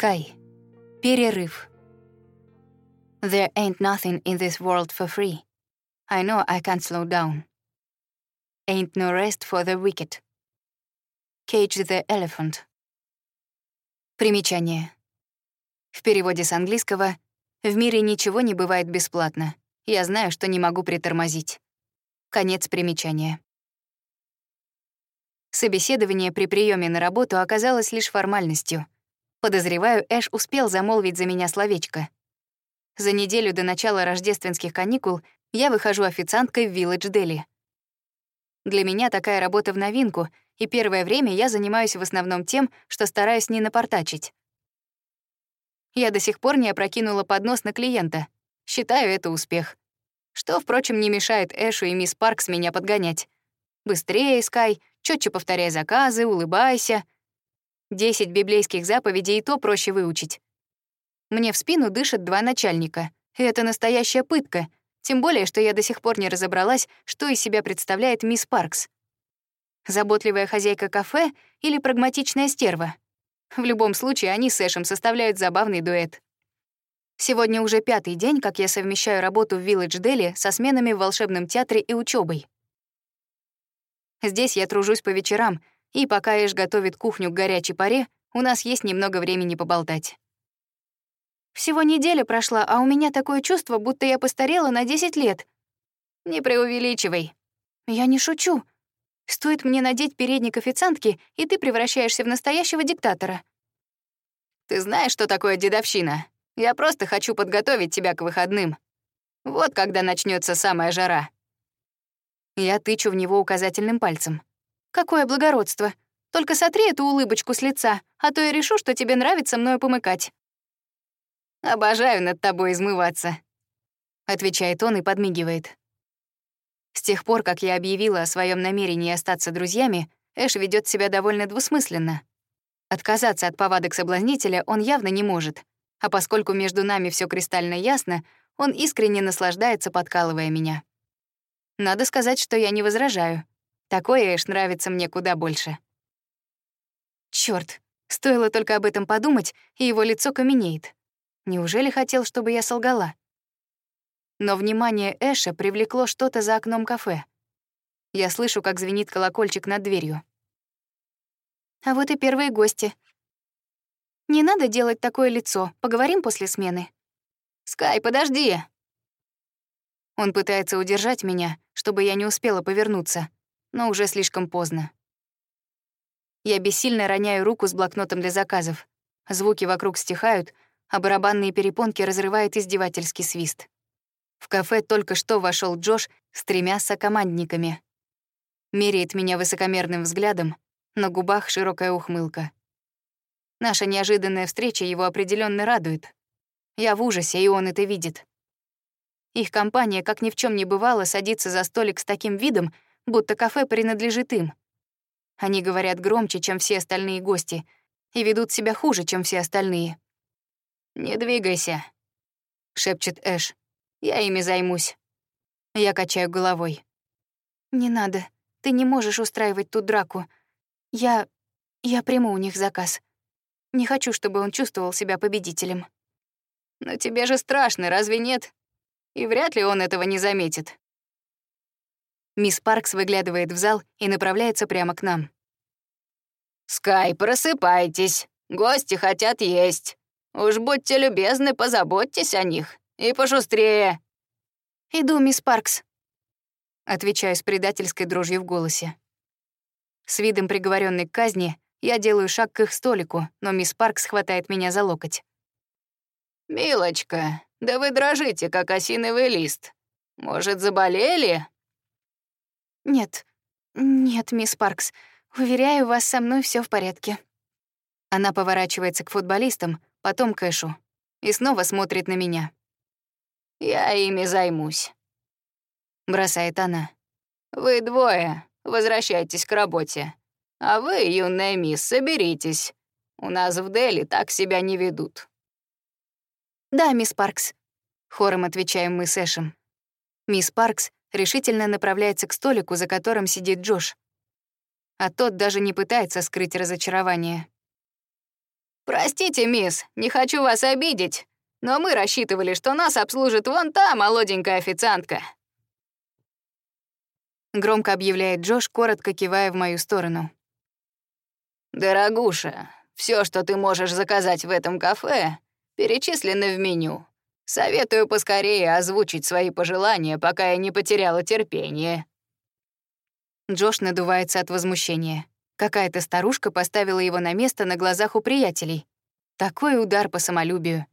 Sky. Перерыв. There ain't nothing in this world for free. I know I can't slow down. Ain't no rest for the wicked. Cage the elephant. Примечание. В переводе с английского «В мире ничего не бывает бесплатно. Я знаю, что не могу притормозить». Конец примечания. Собеседование при приеме на работу оказалось лишь формальностью — Подозреваю, Эш успел замолвить за меня словечко. За неделю до начала рождественских каникул я выхожу официанткой в Village Дели. Для меня такая работа в новинку, и первое время я занимаюсь в основном тем, что стараюсь не напортачить. Я до сих пор не опрокинула поднос на клиента. Считаю это успех. Что, впрочем, не мешает Эшу и мисс Паркс меня подгонять. Быстрее, Скай, четче повторяй заказы, улыбайся — Десять библейских заповедей и то проще выучить. Мне в спину дышат два начальника. И это настоящая пытка, тем более, что я до сих пор не разобралась, что из себя представляет мисс Паркс. Заботливая хозяйка кафе или прагматичная стерва? В любом случае, они с Эшем составляют забавный дуэт. Сегодня уже пятый день, как я совмещаю работу в Village Дели со сменами в волшебном театре и учебой. Здесь я тружусь по вечерам, и пока Эш готовит кухню к горячей паре, у нас есть немного времени поболтать. Всего неделя прошла, а у меня такое чувство, будто я постарела на 10 лет. Не преувеличивай. Я не шучу. Стоит мне надеть передник официантки, и ты превращаешься в настоящего диктатора. Ты знаешь, что такое дедовщина? Я просто хочу подготовить тебя к выходным. Вот когда начнется самая жара. Я тычу в него указательным пальцем. Какое благородство. Только сотри эту улыбочку с лица, а то я решу, что тебе нравится мною помыкать. Обожаю над тобой измываться, отвечает он и подмигивает. С тех пор, как я объявила о своем намерении остаться друзьями, Эш ведет себя довольно двусмысленно. Отказаться от повадок соблазнителя он явно не может, а поскольку между нами все кристально ясно, он искренне наслаждается, подкалывая меня. Надо сказать, что я не возражаю. Такое Эш нравится мне куда больше. Чёрт, стоило только об этом подумать, и его лицо каменеет. Неужели хотел, чтобы я солгала? Но внимание Эша привлекло что-то за окном кафе. Я слышу, как звенит колокольчик над дверью. А вот и первые гости. Не надо делать такое лицо, поговорим после смены. Скай, подожди. Он пытается удержать меня, чтобы я не успела повернуться, но уже слишком поздно. Я бессильно роняю руку с блокнотом для заказов. Звуки вокруг стихают, а барабанные перепонки разрывает издевательский свист. В кафе только что вошел Джош с тремя сокомандниками. Меряет меня высокомерным взглядом, на губах широкая ухмылка. Наша неожиданная встреча его определенно радует. Я в ужасе, и он это видит. Их компания, как ни в чем не бывало, садится за столик с таким видом, будто кафе принадлежит им. Они говорят громче, чем все остальные гости, и ведут себя хуже, чем все остальные. «Не двигайся», — шепчет Эш. «Я ими займусь». Я качаю головой. «Не надо. Ты не можешь устраивать тут драку. Я... я приму у них заказ. Не хочу, чтобы он чувствовал себя победителем». «Но тебе же страшно, разве нет? И вряд ли он этого не заметит». Мисс Паркс выглядывает в зал и направляется прямо к нам. «Скай, просыпайтесь. Гости хотят есть. Уж будьте любезны, позаботьтесь о них. И пошустрее». «Иду, мисс Паркс», — отвечаю с предательской дрожью в голосе. С видом приговоренной к казни я делаю шаг к их столику, но мисс Паркс хватает меня за локоть. «Милочка, да вы дрожите, как осиновый лист. Может, заболели?» «Нет, нет, мисс Паркс, уверяю вас, со мной все в порядке». Она поворачивается к футболистам, потом к Эшу, и снова смотрит на меня. «Я ими займусь», — бросает она. «Вы двое, возвращайтесь к работе. А вы, юная мисс, соберитесь. У нас в Дели так себя не ведут». «Да, мисс Паркс», — хором отвечаем мы с Эшем. Мисс Паркс решительно направляется к столику, за которым сидит Джош. А тот даже не пытается скрыть разочарование. «Простите, мисс, не хочу вас обидеть, но мы рассчитывали, что нас обслужит вон та молоденькая официантка». Громко объявляет Джош, коротко кивая в мою сторону. «Дорогуша, все, что ты можешь заказать в этом кафе, перечислено в меню. Советую поскорее озвучить свои пожелания, пока я не потеряла терпение». Джош надувается от возмущения. Какая-то старушка поставила его на место на глазах у приятелей. Такой удар по самолюбию.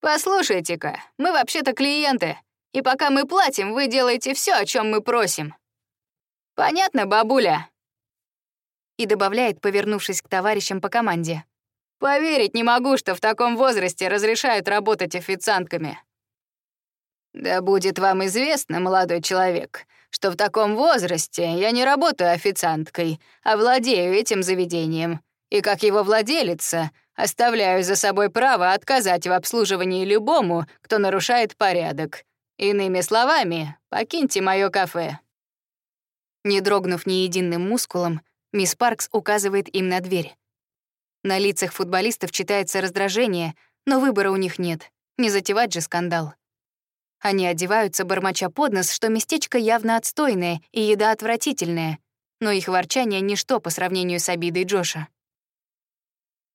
«Послушайте-ка, мы вообще-то клиенты, и пока мы платим, вы делаете все, о чем мы просим. Понятно, бабуля?» и добавляет, повернувшись к товарищам по команде. «Поверить не могу, что в таком возрасте разрешают работать официантками». «Да будет вам известно, молодой человек, что в таком возрасте я не работаю официанткой, а владею этим заведением, и как его владелица оставляю за собой право отказать в обслуживании любому, кто нарушает порядок. Иными словами, покиньте мое кафе». Не дрогнув ни единым мускулом, Мисс Паркс указывает им на дверь. На лицах футболистов читается раздражение, но выбора у них нет. Не затевать же скандал. Они одеваются, бормоча под нос, что местечко явно отстойное и еда отвратительная, но их ворчание — ничто по сравнению с обидой Джоша.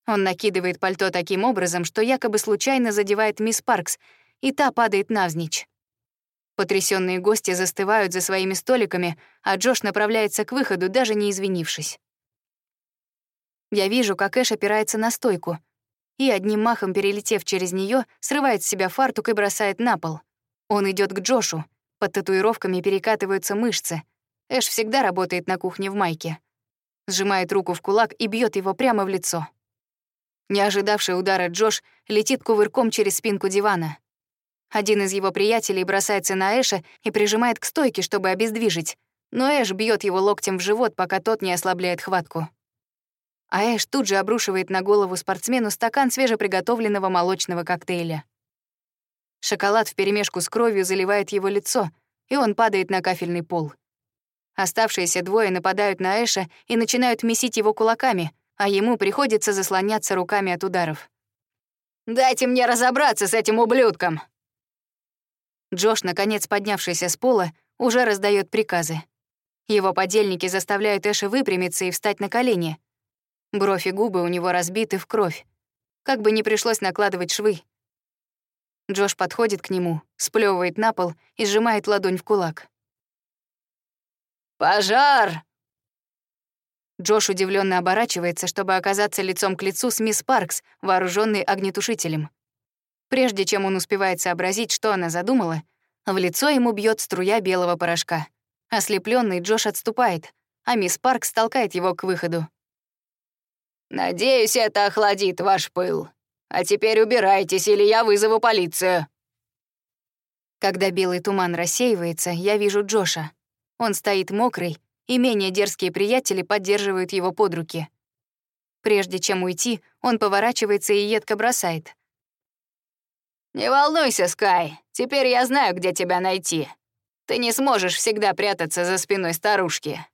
Он накидывает пальто таким образом, что якобы случайно задевает мисс Паркс, и та падает навзничь. Потрясенные гости застывают за своими столиками, а Джош направляется к выходу, даже не извинившись. Я вижу, как Эш опирается на стойку и, одним махом перелетев через нее, срывает с себя фартук и бросает на пол. Он идет к Джошу. Под татуировками перекатываются мышцы. Эш всегда работает на кухне в майке. Сжимает руку в кулак и бьет его прямо в лицо. Не ожидавший удара Джош летит кувырком через спинку дивана. Один из его приятелей бросается на Эша и прижимает к стойке, чтобы обездвижить, но Эш бьет его локтем в живот, пока тот не ослабляет хватку. А Эш тут же обрушивает на голову спортсмену стакан свежеприготовленного молочного коктейля. Шоколад вперемешку с кровью заливает его лицо, и он падает на кафельный пол. Оставшиеся двое нападают на Эша и начинают месить его кулаками, а ему приходится заслоняться руками от ударов. «Дайте мне разобраться с этим ублюдком!» Джош, наконец поднявшийся с пола, уже раздает приказы. Его подельники заставляют Эша выпрямиться и встать на колени. Бровь и губы у него разбиты в кровь. Как бы не пришлось накладывать швы. Джош подходит к нему, сплевывает на пол и сжимает ладонь в кулак. «Пожар!» Джош удивленно оборачивается, чтобы оказаться лицом к лицу с мисс Паркс, вооруженной огнетушителем. Прежде чем он успевает сообразить, что она задумала, в лицо ему бьет струя белого порошка. Ослепленный Джош отступает, а мисс Парк толкает его к выходу. «Надеюсь, это охладит ваш пыл. А теперь убирайтесь, или я вызову полицию». Когда белый туман рассеивается, я вижу Джоша. Он стоит мокрый, и менее дерзкие приятели поддерживают его под руки. Прежде чем уйти, он поворачивается и едко бросает. «Не волнуйся, Скай, теперь я знаю, где тебя найти. Ты не сможешь всегда прятаться за спиной старушки».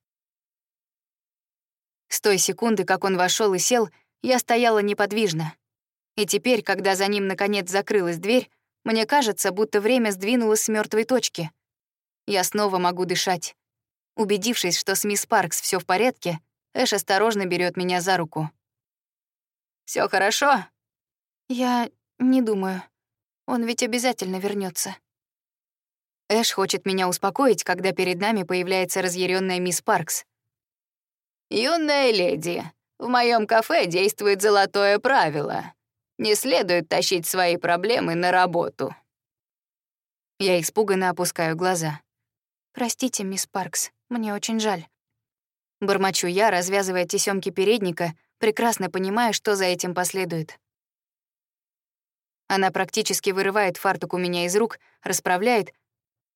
С той секунды, как он вошел и сел, я стояла неподвижно. И теперь, когда за ним наконец закрылась дверь, мне кажется, будто время сдвинулось с мертвой точки. Я снова могу дышать. Убедившись, что с мисс Паркс все в порядке, Эш осторожно берет меня за руку. Все хорошо?» «Я не думаю», он ведь обязательно вернется. Эш хочет меня успокоить, когда перед нами появляется разъяренная мисс Паркс. «Юная леди, в моем кафе действует золотое правило. Не следует тащить свои проблемы на работу». Я испуганно опускаю глаза. «Простите, мисс Паркс, мне очень жаль». Бормочу я, развязывая тесёмки передника, прекрасно понимая, что за этим последует. Она практически вырывает фартук у меня из рук, расправляет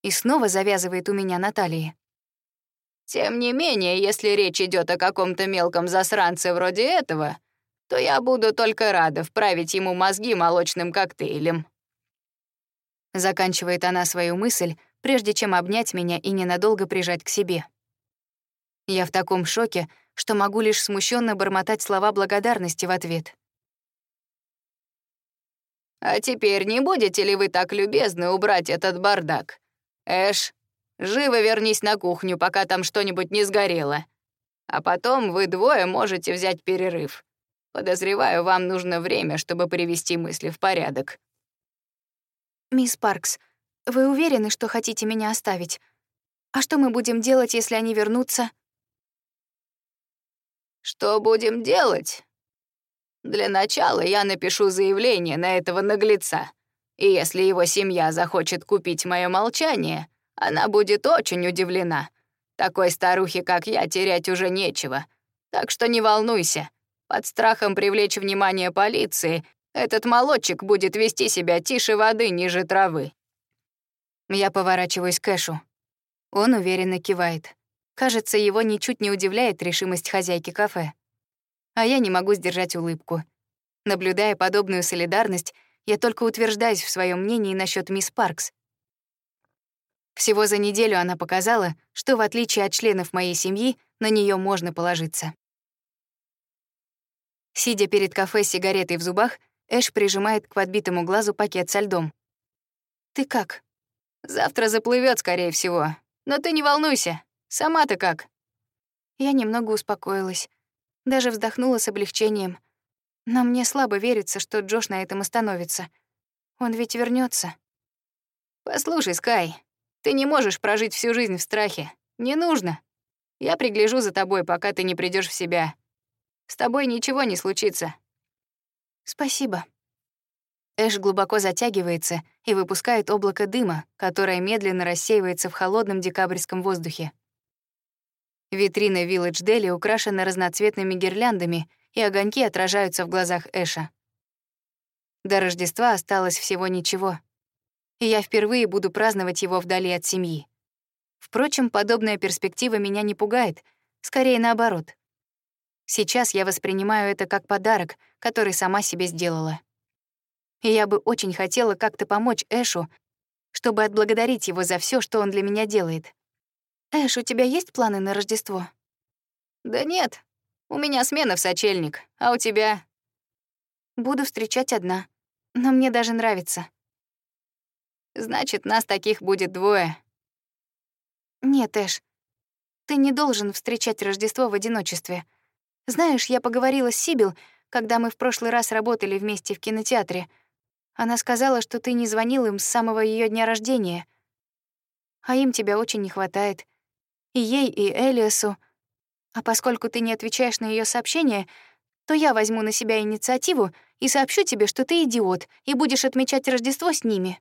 и снова завязывает у меня на талии. «Тем не менее, если речь идет о каком-то мелком засранце вроде этого, то я буду только рада вправить ему мозги молочным коктейлем». Заканчивает она свою мысль, прежде чем обнять меня и ненадолго прижать к себе. Я в таком шоке, что могу лишь смущенно бормотать слова благодарности в ответ. «А теперь не будете ли вы так любезны убрать этот бардак? Эш, живо вернись на кухню, пока там что-нибудь не сгорело. А потом вы двое можете взять перерыв. Подозреваю, вам нужно время, чтобы привести мысли в порядок». «Мисс Паркс, вы уверены, что хотите меня оставить? А что мы будем делать, если они вернутся?» «Что будем делать? Для начала я напишу заявление на этого наглеца. И если его семья захочет купить мое молчание, она будет очень удивлена. Такой старухе, как я, терять уже нечего. Так что не волнуйся. Под страхом привлечь внимание полиции этот молодчик будет вести себя тише воды ниже травы. Я поворачиваюсь к Эшу. Он уверенно кивает. Кажется, его ничуть не удивляет решимость хозяйки кафе. А я не могу сдержать улыбку. Наблюдая подобную солидарность, я только утверждаюсь в своем мнении насчет мисс Паркс. Всего за неделю она показала, что в отличие от членов моей семьи, на нее можно положиться. Сидя перед кафе с сигаретой в зубах, Эш прижимает к подбитому глазу пакет со льдом. «Ты как?» «Завтра заплывет, скорее всего. Но ты не волнуйся. Сама-то как?» Я немного успокоилась. Даже вздохнула с облегчением. Но мне слабо верится, что Джош на этом остановится. Он ведь вернется. «Послушай, Скай, ты не можешь прожить всю жизнь в страхе. Не нужно. Я пригляжу за тобой, пока ты не придешь в себя. С тобой ничего не случится». «Спасибо». Эш глубоко затягивается и выпускает облако дыма, которое медленно рассеивается в холодном декабрьском воздухе. Витрина Village Дели украшена разноцветными гирляндами, и огоньки отражаются в глазах Эша. До Рождества осталось всего ничего, и я впервые буду праздновать его вдали от семьи. Впрочем, подобная перспектива меня не пугает, скорее наоборот. Сейчас я воспринимаю это как подарок, который сама себе сделала. И я бы очень хотела как-то помочь Эшу, чтобы отблагодарить его за все, что он для меня делает. Эш, у тебя есть планы на Рождество? Да нет. У меня смена в сочельник, а у тебя? Буду встречать одна. Но мне даже нравится. Значит, нас таких будет двое. Нет, Эш. Ты не должен встречать Рождество в одиночестве. Знаешь, я поговорила с Сибил, когда мы в прошлый раз работали вместе в кинотеатре — она сказала, что ты не звонил им с самого ее дня рождения. А им тебя очень не хватает. И ей, и Элиасу. А поскольку ты не отвечаешь на ее сообщения, то я возьму на себя инициативу и сообщу тебе, что ты идиот, и будешь отмечать Рождество с ними.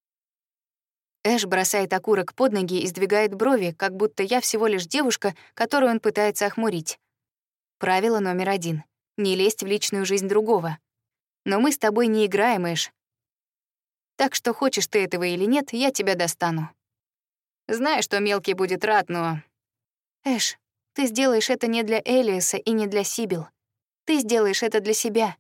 Эш бросает окурок под ноги и сдвигает брови, как будто я всего лишь девушка, которую он пытается охмурить. Правило номер один — не лезть в личную жизнь другого. Но мы с тобой не играем, Эш, так что хочешь ты этого или нет, я тебя достану. Знаю, что мелкий будет рад, но... Эш, ты сделаешь это не для Элиаса и не для Сибил. Ты сделаешь это для себя.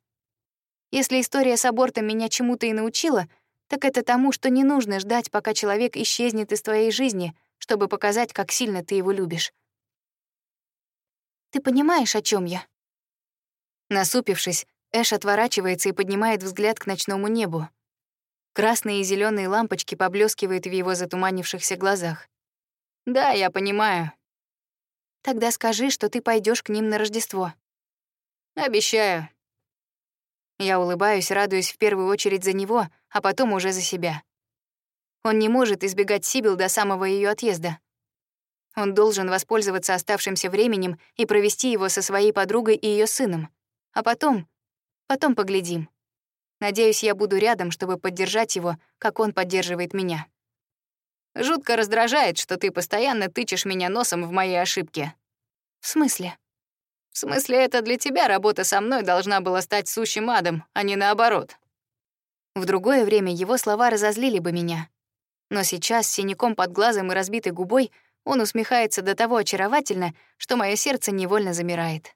Если история с абортом меня чему-то и научила, так это тому, что не нужно ждать, пока человек исчезнет из твоей жизни, чтобы показать, как сильно ты его любишь. Ты понимаешь, о чем я? Насупившись, Эш отворачивается и поднимает взгляд к ночному небу. Красные и зеленые лампочки поблескивают в его затуманившихся глазах. «Да, я понимаю». «Тогда скажи, что ты пойдешь к ним на Рождество». «Обещаю». Я улыбаюсь, радуюсь в первую очередь за него, а потом уже за себя. Он не может избегать Сибил до самого ее отъезда. Он должен воспользоваться оставшимся временем и провести его со своей подругой и ее сыном. А потом... Потом поглядим. Надеюсь, я буду рядом, чтобы поддержать его, как он поддерживает меня. Жутко раздражает, что ты постоянно тычешь меня носом в мои ошибки. В смысле? В смысле, это для тебя работа со мной должна была стать сущим адом, а не наоборот. В другое время его слова разозлили бы меня. Но сейчас, с синяком под глазом и разбитой губой, он усмехается до того очаровательно, что мое сердце невольно замирает.